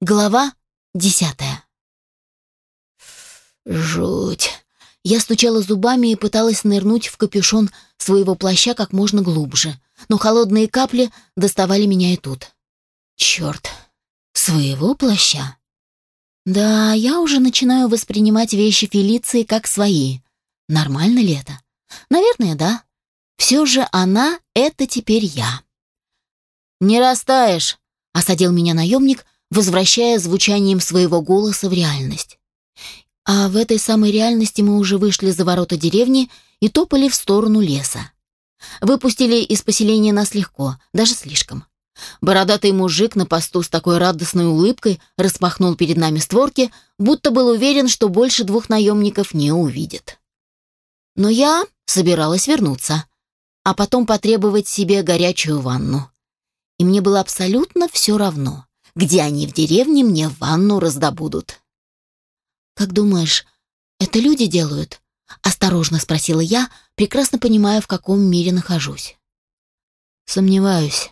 Глава десятая. Жуть. Я стучала зубами и пыталась нырнуть в капюшон своего плаща как можно глубже, но холодные капли доставали меня и тут. Черт. Своего плаща. Да, я уже начинаю воспринимать вещи Фелиции как свои. Нормально ли это? Наверное, да. Все же она — это теперь я. «Не растаешь», — осадил меня наемник, — возвращая звучанием своего голоса в реальность. А в этой самой реальности мы уже вышли за ворота деревни и топали в сторону леса. Выпустили из поселения нас легко, даже слишком. Бородатый мужик на посту с такой радостной улыбкой распахнул перед нами створки, будто был уверен, что больше двух наемников не увидит. Но я собиралась вернуться, а потом потребовать себе горячую ванну. И мне было абсолютно все равно где они в деревне мне ванну раздобудут. «Как думаешь, это люди делают?» — осторожно спросила я, прекрасно понимая, в каком мире нахожусь. «Сомневаюсь.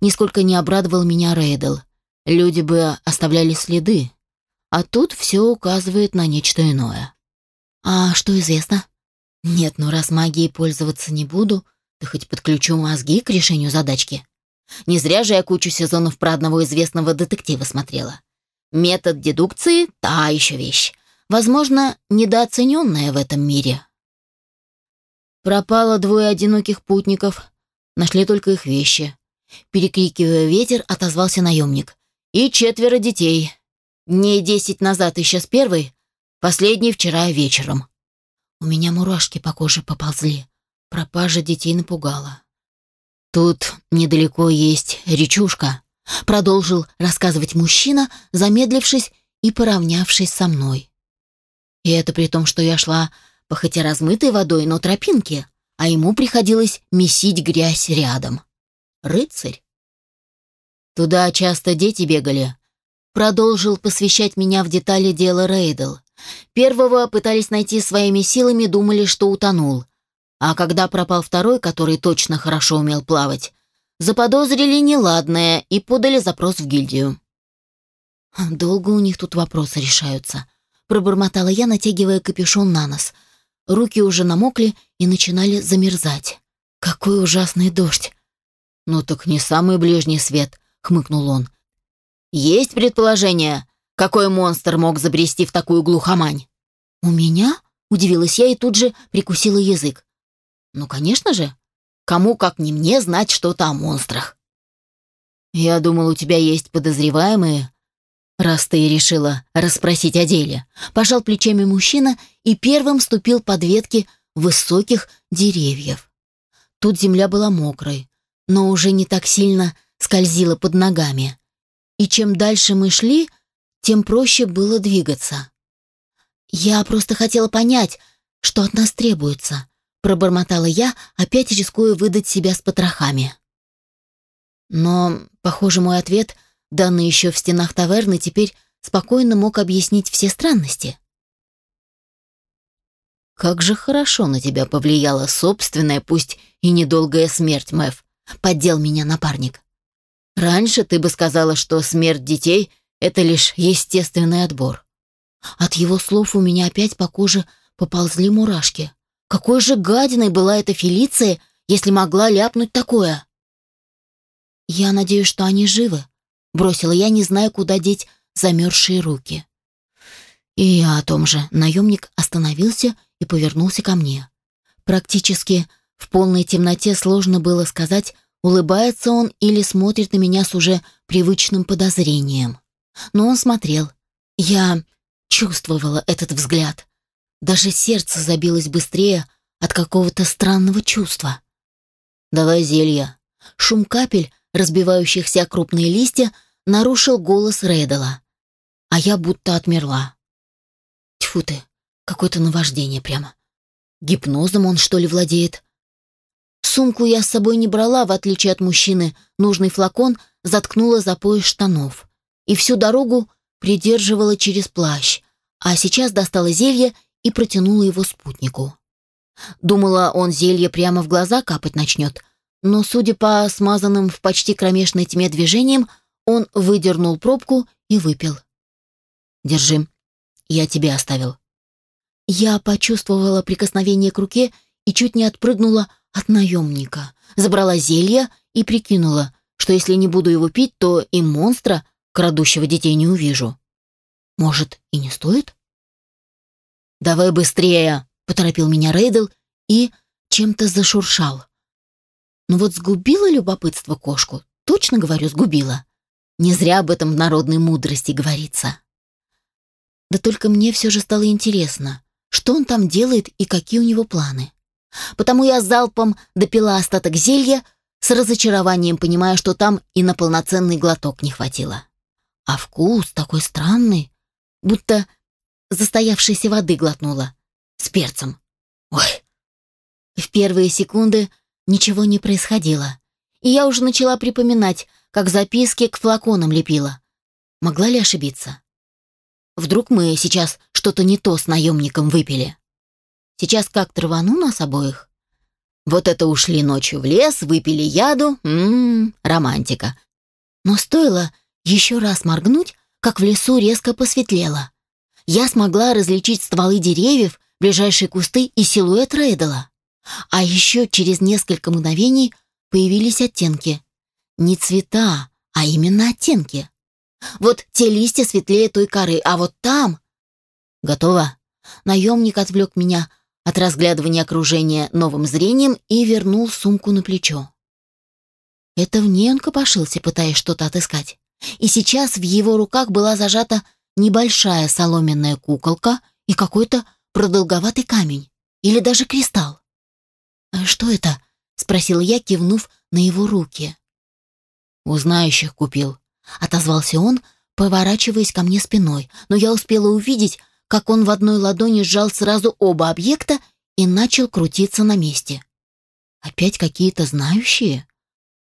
Несколько не обрадовал меня Рейдл. Люди бы оставляли следы. А тут все указывает на нечто иное». «А что известно?» «Нет, ну раз магией пользоваться не буду, да хоть подключу мозги к решению задачки». Не зря же я кучу сезонов про одного известного детектива смотрела. Метод дедукции — та еще вещь. Возможно, недооцененная в этом мире. Пропало двое одиноких путников. Нашли только их вещи. Перекрикивая ветер, отозвался наемник. И четверо детей. Дней десять назад, исчез первый, последний вчера вечером. У меня мурашки по коже поползли. Пропажа детей напугала. «Тут недалеко есть речушка», — продолжил рассказывать мужчина, замедлившись и поравнявшись со мной. И это при том, что я шла по хотя размытой водой, но тропинке, а ему приходилось месить грязь рядом. Рыцарь. Туда часто дети бегали. Продолжил посвящать меня в детали дела Рейдл. Первого пытались найти своими силами, думали, что утонул. А когда пропал второй, который точно хорошо умел плавать, заподозрили неладное и подали запрос в гильдию. «Долго у них тут вопросы решаются», — пробормотала я, натягивая капюшон на нос. Руки уже намокли и начинали замерзать. «Какой ужасный дождь!» «Ну так не самый ближний свет», — хмыкнул он. «Есть предположение, какой монстр мог забрести в такую глухомань?» «У меня?» — удивилась я и тут же прикусила язык. Ну, конечно же. Кому, как не мне, знать что-то о монстрах. Я думал, у тебя есть подозреваемые, раз ты решила расспросить о деле. Пожал плечами мужчина и первым ступил под ветки высоких деревьев. Тут земля была мокрой, но уже не так сильно скользила под ногами. И чем дальше мы шли, тем проще было двигаться. Я просто хотела понять, что от нас требуется. Пробормотала я, опять рискуя выдать себя с потрохами. Но, похоже, мой ответ, данный еще в стенах таверны, теперь спокойно мог объяснить все странности. «Как же хорошо на тебя повлияла собственная, пусть и недолгая смерть, Мэв», — поддел меня напарник. «Раньше ты бы сказала, что смерть детей — это лишь естественный отбор». От его слов у меня опять по коже поползли мурашки. Какой же гадиной была эта Фелиция, если могла ляпнуть такое? «Я надеюсь, что они живы», — бросила я, не зная, куда деть замерзшие руки. И я о том же. Наемник остановился и повернулся ко мне. Практически в полной темноте сложно было сказать, улыбается он или смотрит на меня с уже привычным подозрением. Но он смотрел. Я чувствовала этот взгляд. Даже сердце забилось быстрее от какого-то странного чувства. «Давай зелья». Шум капель, разбивающихся крупные листья, нарушил голос Рейдала. А я будто отмерла. Тьфу ты, какое-то наваждение прямо. Гипнозом он, что ли, владеет? Сумку я с собой не брала, в отличие от мужчины. Нужный флакон заткнула за пояс штанов. И всю дорогу придерживала через плащ. А сейчас достала зелье и протянула его спутнику. Думала, он зелье прямо в глаза капать начнет, но, судя по смазанным в почти кромешной тьме движениям, он выдернул пробку и выпил. «Держи, я тебе оставил». Я почувствовала прикосновение к руке и чуть не отпрыгнула от наемника. Забрала зелье и прикинула, что если не буду его пить, то и монстра, крадущего детей, не увижу. Может, и не стоит? «Давай быстрее!» — поторопил меня Рейдл и чем-то зашуршал. Ну вот сгубило любопытство кошку, точно говорю, сгубило. Не зря об этом в народной мудрости говорится. Да только мне все же стало интересно, что он там делает и какие у него планы. Потому я залпом допила остаток зелья, с разочарованием понимая, что там и на полноценный глоток не хватило. А вкус такой странный, будто застоявшейся воды глотнула. С перцем. Ой. В первые секунды ничего не происходило. И я уже начала припоминать, как записки к флаконам лепила. Могла ли ошибиться? Вдруг мы сейчас что-то не то с наемником выпили? Сейчас как травану нас обоих? Вот это ушли ночью в лес, выпили яду. Ммм, романтика. Но стоило еще раз моргнуть, как в лесу резко посветлело я смогла различить стволы деревьев, ближайшие кусты и силуэт Рейдела. А еще через несколько мгновений появились оттенки. Не цвета, а именно оттенки. Вот те листья светлее той коры, а вот там... Готово. Наемник отвлек меня от разглядывания окружения новым зрением и вернул сумку на плечо. Это в ней он копошился, пытаясь что-то отыскать. И сейчас в его руках была зажата небольшая соломенная куколка и какой-то продолговатый камень или даже кристалл. «А «Что это?» — спросил я, кивнув на его руки. «У знающих купил», — отозвался он, поворачиваясь ко мне спиной, но я успела увидеть, как он в одной ладони сжал сразу оба объекта и начал крутиться на месте. «Опять какие-то знающие?»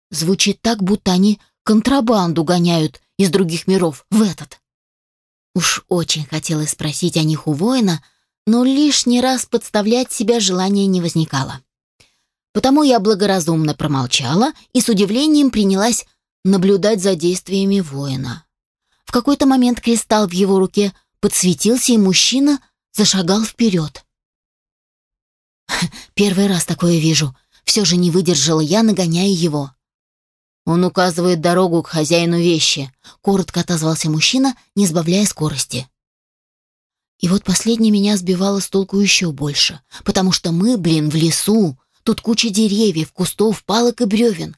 Звучит так, будто они контрабанду гоняют из других миров в этот. Уж очень хотелось спросить о них у воина, но лишний раз подставлять себя желания не возникало. Потому я благоразумно промолчала и с удивлением принялась наблюдать за действиями воина. В какой-то момент кристалл в его руке подсветился, и мужчина зашагал вперед. «Первый раз такое вижу», — все же не выдержала я, нагоняя его. «Он указывает дорогу к хозяину вещи», — коротко отозвался мужчина, не сбавляя скорости. И вот последнее меня сбивало с толку еще больше, потому что мы, блин, в лесу. Тут куча деревьев, кустов, палок и бревен.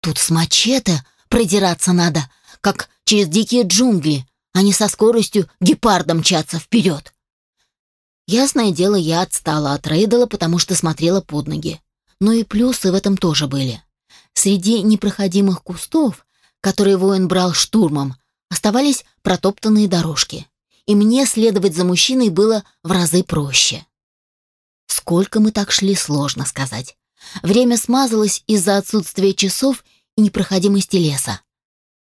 Тут с мачете продираться надо, как через дикие джунгли, а не со скоростью гепарда мчаться вперед. Ясное дело, я отстала от Рейдела, потому что смотрела под ноги. Но и плюсы в этом тоже были. Среди непроходимых кустов, которые воин брал штурмом, оставались протоптанные дорожки, и мне следовать за мужчиной было в разы проще. Сколько мы так шли, сложно сказать. Время смазалось из-за отсутствия часов и непроходимости леса.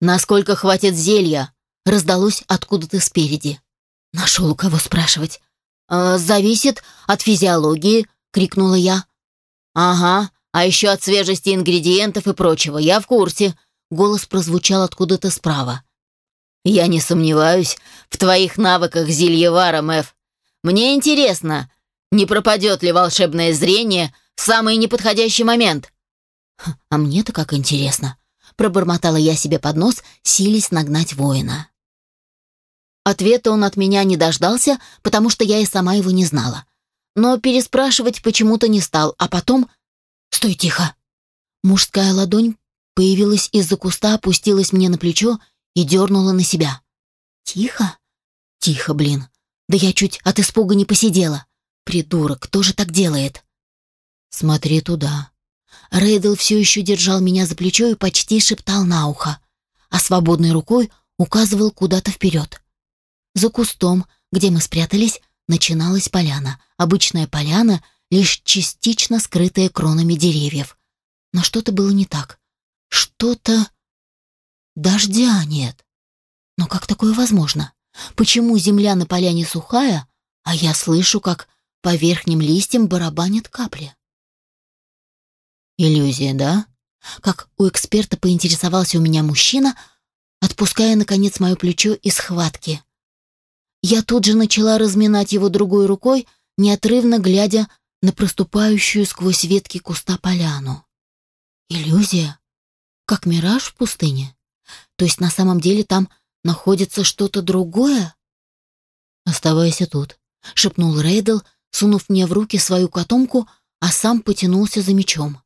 «Насколько хватит зелья?» — раздалось откуда-то спереди. Нашел у кого спрашивать. «Э, «Зависит от физиологии», — крикнула я. «Ага, а еще от свежести ингредиентов и прочего. Я в курсе». Голос прозвучал откуда-то справа. «Я не сомневаюсь в твоих навыках зельевара, Мэв. Мне интересно, не пропадет ли волшебное зрение в самый неподходящий момент?» хм, «А мне-то как интересно!» Пробормотала я себе под нос, сились нагнать воина. Ответа он от меня не дождался, потому что я и сама его не знала. Но переспрашивать почему-то не стал, а потом «Стой тихо!» Мужская ладонь появилась из-за куста, опустилась мне на плечо и дернула на себя. «Тихо? Тихо, блин! Да я чуть от испуга не посидела! Придурок, кто же так делает?» «Смотри туда!» Рейдл все еще держал меня за плечо и почти шептал на ухо, а свободной рукой указывал куда-то вперед. За кустом, где мы спрятались, начиналась поляна. Обычная поляна — лишь частично скрытые кронами деревьев. Но что-то было не так. Что-то... Дождя нет. Но как такое возможно? Почему земля на поляне сухая, а я слышу, как по верхним листьям барабанят капли? Иллюзия, да? Как у эксперта поинтересовался у меня мужчина, отпуская, наконец, мое плечо из схватки. Я тут же начала разминать его другой рукой, неотрывно глядя на проступающую сквозь ветки куста поляну. Иллюзия? Как мираж в пустыне? То есть на самом деле там находится что-то другое? «Оставайся тут», — шепнул Рейдл, сунув мне в руки свою котомку, а сам потянулся за мечом.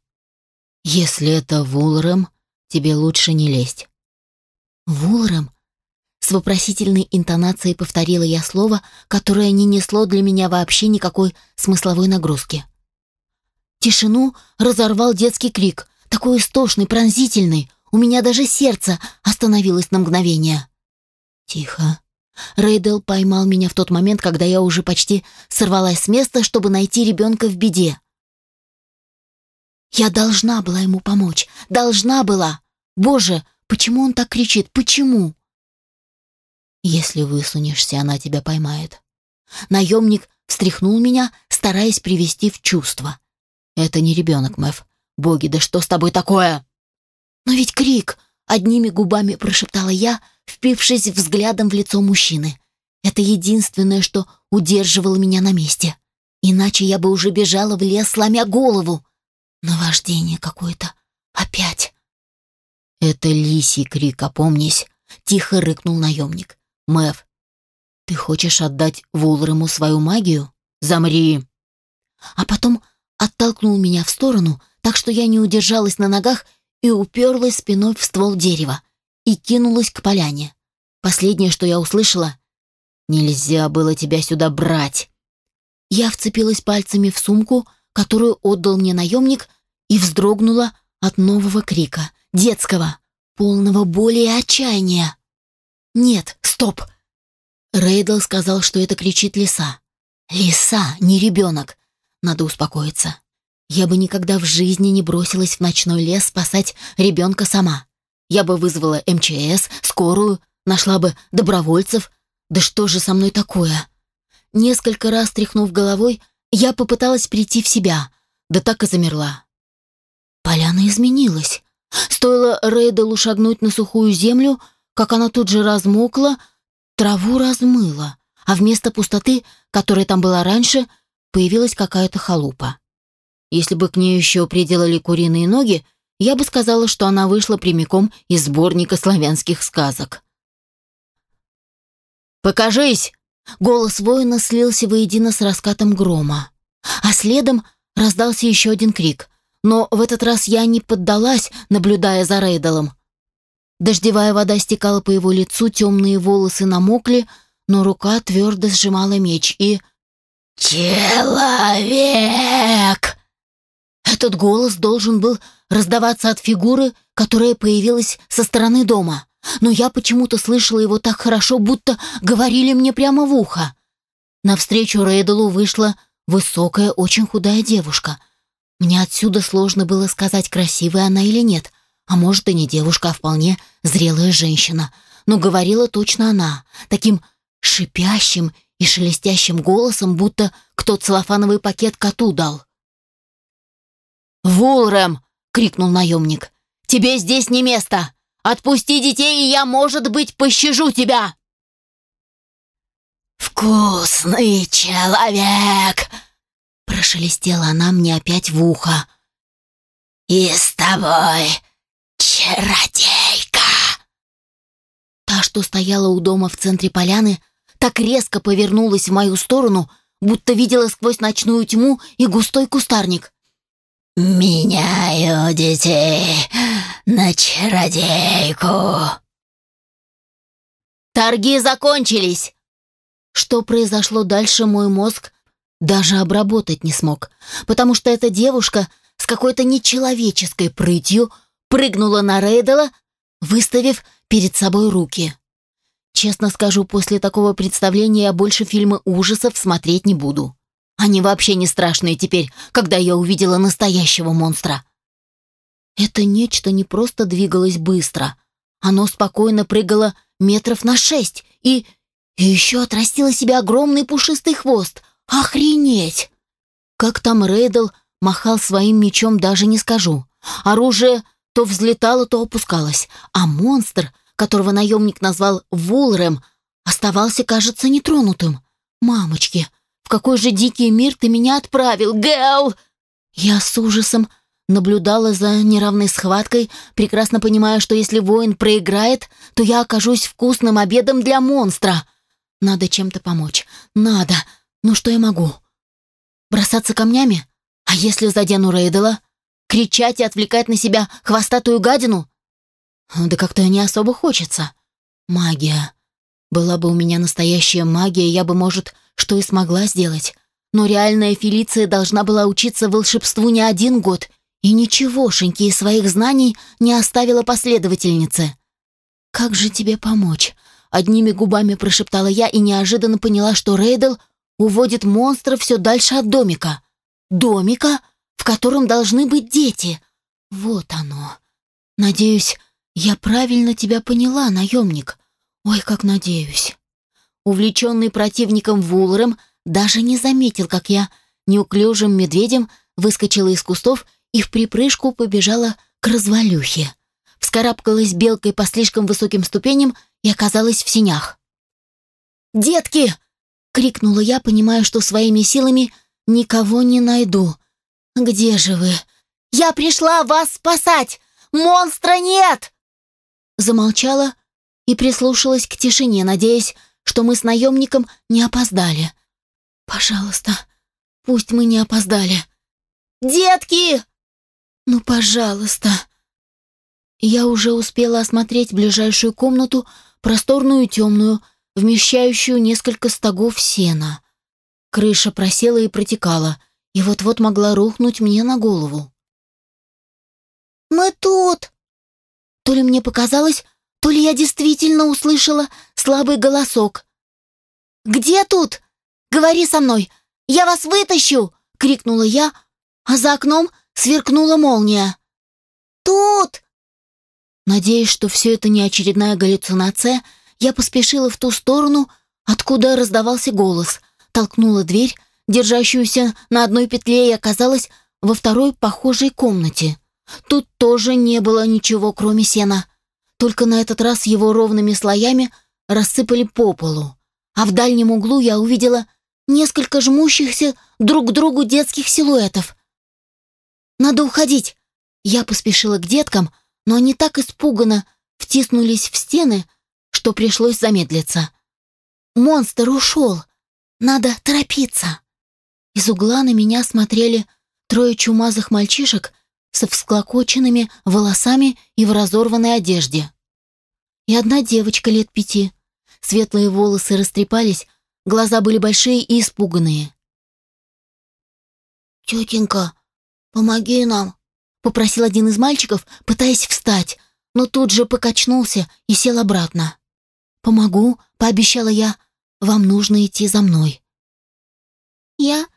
«Если это Вулрем, тебе лучше не лезть». «Вулрем? С вопросительной интонацией повторила я слово, которое не несло для меня вообще никакой смысловой нагрузки. Тишину разорвал детский крик, такой истошный, пронзительный. У меня даже сердце остановилось на мгновение. «Тихо». Рейдел поймал меня в тот момент, когда я уже почти сорвалась с места, чтобы найти ребенка в беде. Я должна была ему помочь. Должна была. Боже, почему он так кричит? Почему? Если высунешься, она тебя поймает. Наемник встряхнул меня, стараясь привести в чувство. Это не ребенок, Мэв. Боги, да что с тобой такое? Но ведь крик! Одними губами прошептала я, впившись взглядом в лицо мужчины. Это единственное, что удерживало меня на месте. Иначе я бы уже бежала в лес, сломя голову. Наваждение какое-то. Опять. «Это лисий крик, опомнись!» — тихо рыкнул наемник. Мэв, ты хочешь отдать Вулрему свою магию? Замри!» А потом оттолкнул меня в сторону, так что я не удержалась на ногах и уперлась спиной в ствол дерева и кинулась к поляне. Последнее, что я услышала, «Нельзя было тебя сюда брать!» Я вцепилась пальцами в сумку, которую отдал мне наемник, и вздрогнула от нового крика, детского, полного боли и отчаяния. «Нет, стоп!» Рейдл сказал, что это кричит лиса. «Лиса, не ребенок! Надо успокоиться. Я бы никогда в жизни не бросилась в ночной лес спасать ребенка сама. Я бы вызвала МЧС, скорую, нашла бы добровольцев. Да что же со мной такое?» Несколько раз тряхнув головой, я попыталась прийти в себя, да так и замерла. Поляна изменилась. Стоило Рейдалу шагнуть на сухую землю — как оно тут же размокло, траву размыло, а вместо пустоты, которая там была раньше, появилась какая-то халупа. Если бы к ней еще приделали куриные ноги, я бы сказала, что она вышла прямиком из сборника славянских сказок. «Покажись!» — голос воина слился воедино с раскатом грома. А следом раздался еще один крик. Но в этот раз я не поддалась, наблюдая за Рейдалом. Дождевая вода стекала по его лицу, темные волосы намокли, но рука твердо сжимала меч и... «Человек!» Этот голос должен был раздаваться от фигуры, которая появилась со стороны дома. Но я почему-то слышала его так хорошо, будто говорили мне прямо в ухо. Навстречу Рейделу вышла высокая, очень худая девушка. Мне отсюда сложно было сказать, красивая она или нет — а может, и не девушка, а вполне зрелая женщина. Но говорила точно она, таким шипящим и шелестящим голосом, будто кто целлофановый пакет коту дал. «Вулрем!» — крикнул наемник. «Тебе здесь не место! Отпусти детей, и я, может быть, пощажу тебя!» «Вкусный человек!» — прошелестела она мне опять в ухо. «И с тобой «Чародейка!» Та, что стояла у дома в центре поляны, так резко повернулась в мою сторону, будто видела сквозь ночную тьму и густой кустарник. «Меняю детей на чародейку!» «Торги закончились!» Что произошло дальше, мой мозг даже обработать не смог, потому что эта девушка с какой-то нечеловеческой прытью прыгнула на Рейдела, выставив перед собой руки. Честно скажу, после такого представления я больше фильмы ужасов смотреть не буду. Они вообще не страшные теперь, когда я увидела настоящего монстра. Это нечто не просто двигалось быстро. Оно спокойно прыгало метров на шесть и... И еще отрастило себе огромный пушистый хвост. Охренеть! Как там Рейдл махал своим мечом, даже не скажу. Оружие то взлетала, то опускалась, а монстр, которого наемник назвал Вулрем, оставался, кажется, нетронутым. «Мамочки, в какой же дикий мир ты меня отправил, Гэл!» Я с ужасом наблюдала за неравной схваткой, прекрасно понимая, что если воин проиграет, то я окажусь вкусным обедом для монстра. Надо чем-то помочь. Надо. Ну что я могу? Бросаться камнями? А если задену Рейдела? кричать и отвлекать на себя хвостатую гадину? Да как-то не особо хочется. Магия. Была бы у меня настоящая магия, я бы, может, что и смогла сделать. Но реальная Фелиция должна была учиться волшебству не один год, и ничегошеньки из своих знаний не оставила последовательнице. «Как же тебе помочь?» Одними губами прошептала я и неожиданно поняла, что Рейдл уводит монстра все дальше от домика. «Домика?» в котором должны быть дети. Вот оно. Надеюсь, я правильно тебя поняла, наемник. Ой, как надеюсь. Увлеченный противником Вуллером даже не заметил, как я неуклюжим медведем выскочила из кустов и в припрыжку побежала к развалюхе. Вскарабкалась белкой по слишком высоким ступеням и оказалась в синях. «Детки!» — крикнула я, понимая, что своими силами никого не найду. «Где же вы? Я пришла вас спасать! Монстра нет!» Замолчала и прислушалась к тишине, надеясь, что мы с наемником не опоздали. «Пожалуйста, пусть мы не опоздали». «Детки!» «Ну, пожалуйста!» Я уже успела осмотреть ближайшую комнату, просторную и темную, вмещающую несколько стогов сена. Крыша просела и протекала — и вот-вот могла рухнуть мне на голову. «Мы тут!» То ли мне показалось, то ли я действительно услышала слабый голосок. «Где тут? Говори со мной! Я вас вытащу!» — крикнула я, а за окном сверкнула молния. «Тут!» Надеясь, что все это не очередная галлюцинация, я поспешила в ту сторону, откуда раздавался голос, толкнула дверь держащуюся на одной петле, и оказалась во второй похожей комнате. Тут тоже не было ничего, кроме сена. Только на этот раз его ровными слоями рассыпали по полу. А в дальнем углу я увидела несколько жмущихся друг к другу детских силуэтов. «Надо уходить!» Я поспешила к деткам, но они так испуганно втиснулись в стены, что пришлось замедлиться. «Монстр ушел! Надо торопиться!» Из угла на меня смотрели трое чумазых мальчишек со всклокоченными волосами и в разорванной одежде. И одна девочка лет пяти. Светлые волосы растрепались, глаза были большие и испуганные. «Тетенька, помоги нам!» — попросил один из мальчиков, пытаясь встать, но тут же покачнулся и сел обратно. «Помогу», — пообещала я, — «вам нужно идти за мной». «Я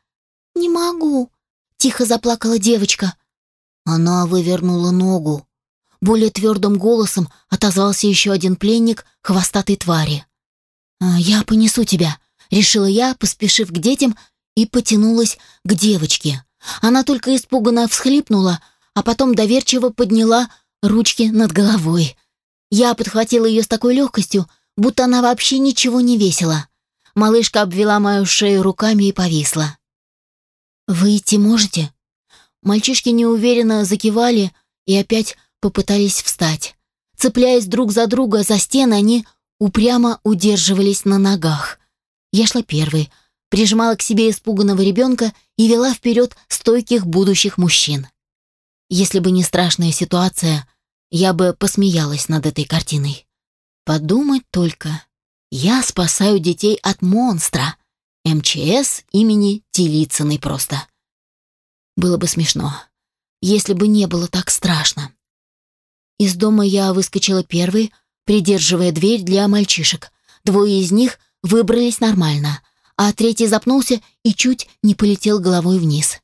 «Не могу», — тихо заплакала девочка. Она вывернула ногу. Более твердым голосом отозвался еще один пленник хвостатой твари. «Э, «Я понесу тебя», — решила я, поспешив к детям, и потянулась к девочке. Она только испуганно всхлипнула, а потом доверчиво подняла ручки над головой. Я подхватила ее с такой легкостью, будто она вообще ничего не весила. Малышка обвела мою шею руками и повисла. Выйти можете?» Мальчишки неуверенно закивали и опять попытались встать. Цепляясь друг за друга за стены, они упрямо удерживались на ногах. Я шла первой, прижимала к себе испуганного ребенка и вела вперед стойких будущих мужчин. Если бы не страшная ситуация, я бы посмеялась над этой картиной. Подумать только. Я спасаю детей от монстра. МЧС имени Телицыной просто. Было бы смешно, если бы не было так страшно. Из дома я выскочила первой, придерживая дверь для мальчишек. Двое из них выбрались нормально, а третий запнулся и чуть не полетел головой вниз.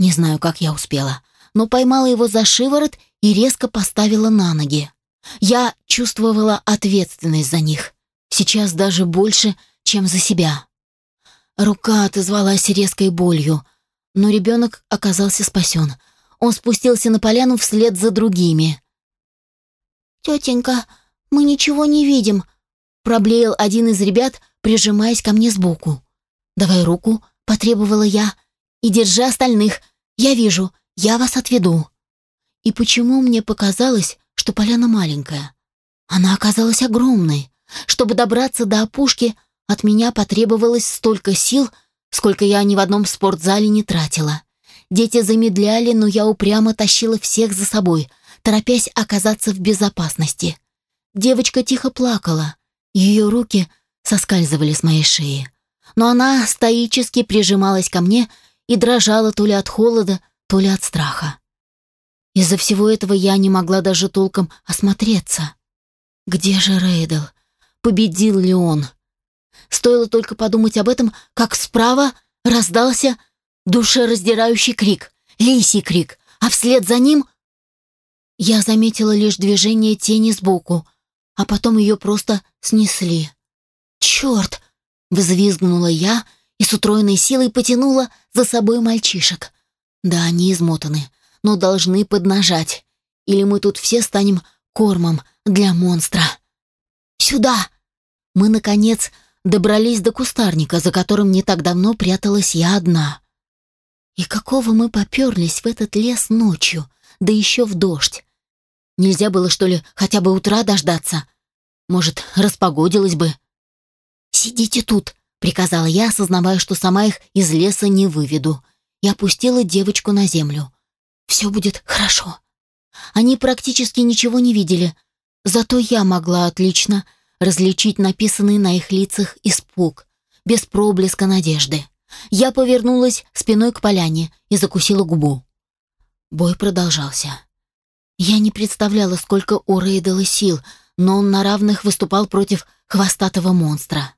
Не знаю, как я успела, но поймала его за шиворот и резко поставила на ноги. Я чувствовала ответственность за них. Сейчас даже больше, чем за себя. Рука отозвалась резкой болью, но ребенок оказался спасен. Он спустился на поляну вслед за другими. «Тетенька, мы ничего не видим», — проблеял один из ребят, прижимаясь ко мне сбоку. «Давай руку», — потребовала я, — «и держи остальных. Я вижу, я вас отведу». И почему мне показалось, что поляна маленькая? Она оказалась огромной. Чтобы добраться до опушки — от меня потребовалось столько сил, сколько я ни в одном спортзале не тратила. Дети замедляли, но я упрямо тащила всех за собой, торопясь оказаться в безопасности. Девочка тихо плакала. Ее руки соскальзывали с моей шеи. Но она стоически прижималась ко мне и дрожала то ли от холода, то ли от страха. Из-за всего этого я не могла даже толком осмотреться. Где же Рейдел? Победил ли он? Стоило только подумать об этом, как справа раздался душераздирающий крик, лисий крик, а вслед за ним я заметила лишь движение тени сбоку, а потом ее просто снесли. «Черт!» — взвизгнула я и с утроенной силой потянула за собой мальчишек. «Да, они измотаны, но должны поднажать. Или мы тут все станем кормом для монстра». «Сюда!» Мы, наконец, добрались до кустарника, за которым не так давно пряталась я одна. И какого мы поперлись в этот лес ночью, да еще в дождь? Нельзя было, что ли, хотя бы утра дождаться? Может, распогодилось бы? «Сидите тут», — приказала я, осознавая, что сама их из леса не выведу. Я опустила девочку на землю. «Все будет хорошо». Они практически ничего не видели, зато я могла отлично — различить написанный на их лицах испуг, без проблеска надежды. Я повернулась спиной к поляне и закусила губу. Бой продолжался. Я не представляла, сколько у Рейдела сил, но он на равных выступал против хвостатого монстра.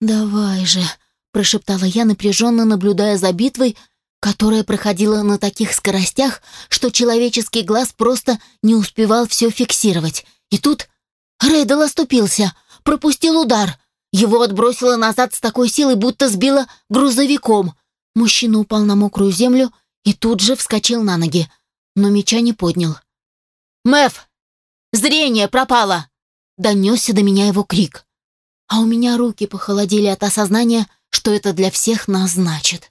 «Давай же», — прошептала я, напряженно наблюдая за битвой, которая проходила на таких скоростях, что человеческий глаз просто не успевал все фиксировать. И тут Рейдл оступился, пропустил удар. Его отбросило назад с такой силой, будто сбило грузовиком. Мужчина упал на мокрую землю и тут же вскочил на ноги, но меча не поднял. «Мэв! Зрение пропало!» — донесся до меня его крик. А у меня руки похолодели от осознания, что это для всех нас значит.